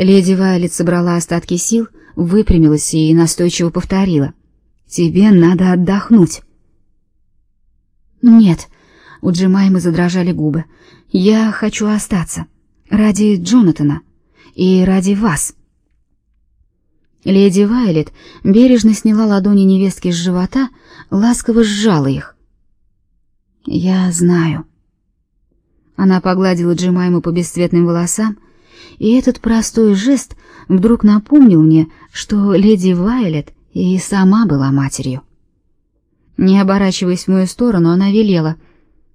Леди Вайлет собрала остатки сил, выпрямилась и настойчиво повторила. «Тебе надо отдохнуть». «Нет», — у Джемаймы задрожали губы, — «я хочу остаться. Ради Джонатана и ради вас». Леди Вайлет бережно сняла ладони невестки с живота, ласково сжала их. «Я знаю». Она погладила Джемайму по бесцветным волосам, и этот простой жест вдруг напомнил мне, что леди Вайлет и сама была матерью. Не оборачиваясь в мою сторону, она велела: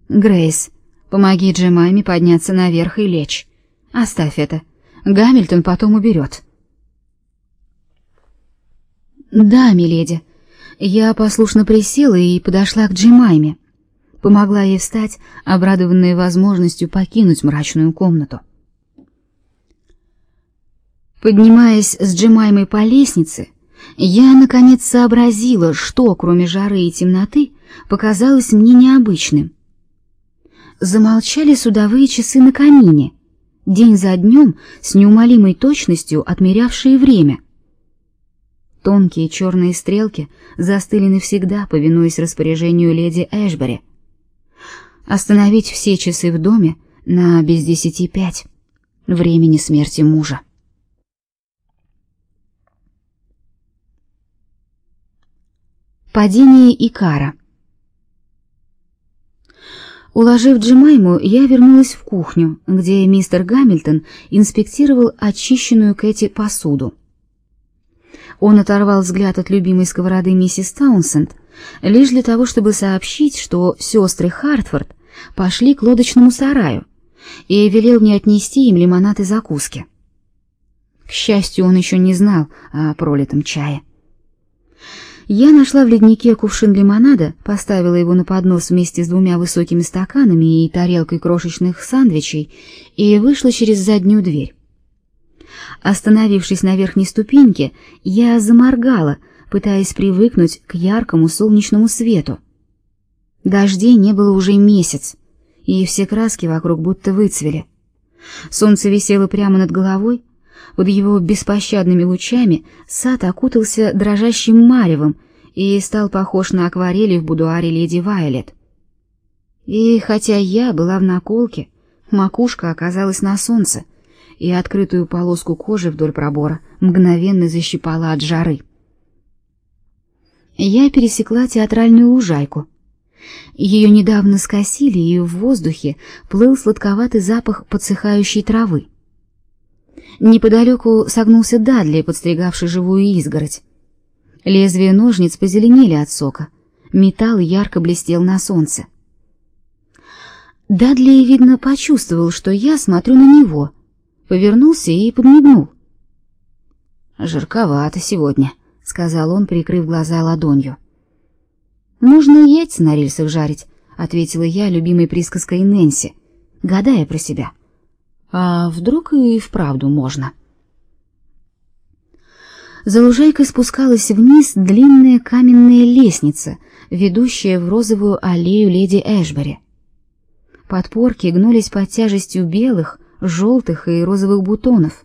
"Грейс, помоги Джемайме подняться наверх и лечь. Оставь это. Гамильтон потом уберет». «Да, миледи». Я послушно присела и подошла к Джимайме. Помогла ей встать, обрадованная возможностью покинуть мрачную комнату. Поднимаясь с Джимаймой по лестнице, я наконец сообразила, что, кроме жары и темноты, показалось мне необычным. Замолчали судовые часы на камине, день за днем с неумолимой точностью отмерявшие время. Тонкие черные стрелки застыли навсегда, повинуясь распоряжению леди Эшбери. Остановить все часы в доме на без десяти пять времени смерти мужа. Падение Икара Уложив Джимайму, я вернулась в кухню, где мистер Гамильтон инспектировал очищенную Кэти посуду. Он оторвал взгляд от любимой сковороды миссис Таунсенд лишь для того, чтобы сообщить, что сестры Хартфорд пошли к лодочному сараю и велел мне отнести им лимонад и закуски. К счастью, он еще не знал о пролитом чае. Я нашла в леднике кувшин лимонада, поставила его на поднос вместе с двумя высокими стаканами и тарелкой крошечных сандвичей и вышла через заднюю дверь. Остановившись на верхней ступеньке, я заморгала, пытаясь привыкнуть к яркому солнечному свету. Дождей не было уже месяц, и все краски вокруг будто выцвели. Солнце висело прямо над головой, под его беспощадными лучами сад окутался дрожащим маревом и стал похож на акварели в будуаре леди Вайлет. И хотя я была в наколке, макушка оказалась на солнце, и открытую полоску кожи вдоль пробора мгновенно защипала от жары. Я пересекла театральную лужайку. Ее недавно скосили, и в воздухе плыл сладковатый запах подсыхающей травы. Неподалеку согнулся Дадли, подстригавший живую изгородь. Лезвия ножниц позеленели от сока. Металл ярко блестел на солнце. Дадли, видно, почувствовал, что я смотрю на него, повернулся и подмигнул. «Жарковато сегодня», — сказал он, прикрыв глаза ладонью. «Можно яйца на рельсах жарить», — ответила я любимой присказкой Нэнси, гадая про себя. «А вдруг и вправду можно?» За лужайкой спускалась вниз длинная каменная лестница, ведущая в розовую аллею леди Эшбери. Подпорки гнулись под тяжестью белых, желтых и розовых бутонов.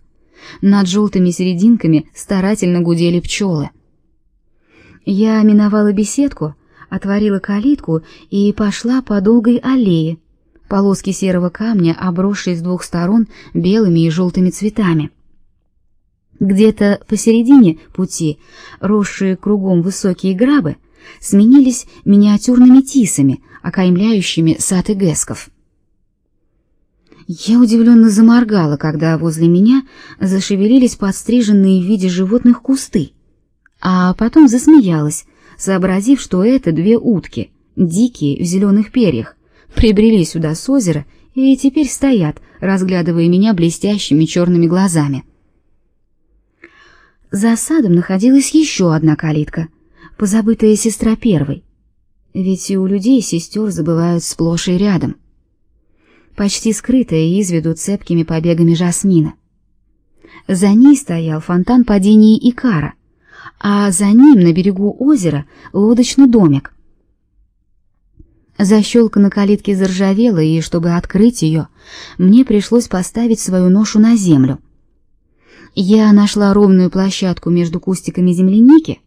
Над желтыми серединками старательно гудели пчелы. Я миновала беседку, отворила калитку и пошла по долгой аллее, полоски серого камня, обросшие с двух сторон белыми и желтыми цветами. Где-то посередине пути, росшие кругом высокие грабы, сменились миниатюрными тисами, окаймляющими сад игесков. Я удивленно заморгала, когда возле меня зашевелились подстриженные в виде животных кусты, а потом засмеялась, сообразив, что это две утки, дикие в зеленых перьях, прибрели сюда с озера и теперь стоят, разглядывая меня блестящими черными глазами. За садом находилась еще одна калитка, позабытая сестра первой. Ведь и у людей сестер забывают сплошь и рядом почти скрытая из виду цепкими побегами жасмина. За ней стоял фонтан падения Икара, а за ним на берегу озера лодочный домик. Защелка на калитке заржавела, и чтобы открыть ее, мне пришлось поставить свою ношу на землю. Я нашла ровную площадку между кустиками земляники,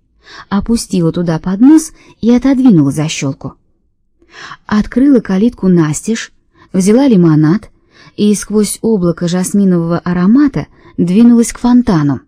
опустила туда поднос и отодвинула защелку. Открыла калитку настежь, взяла лимонад и сквозь облако жасминового аромата двинулась к фонтану.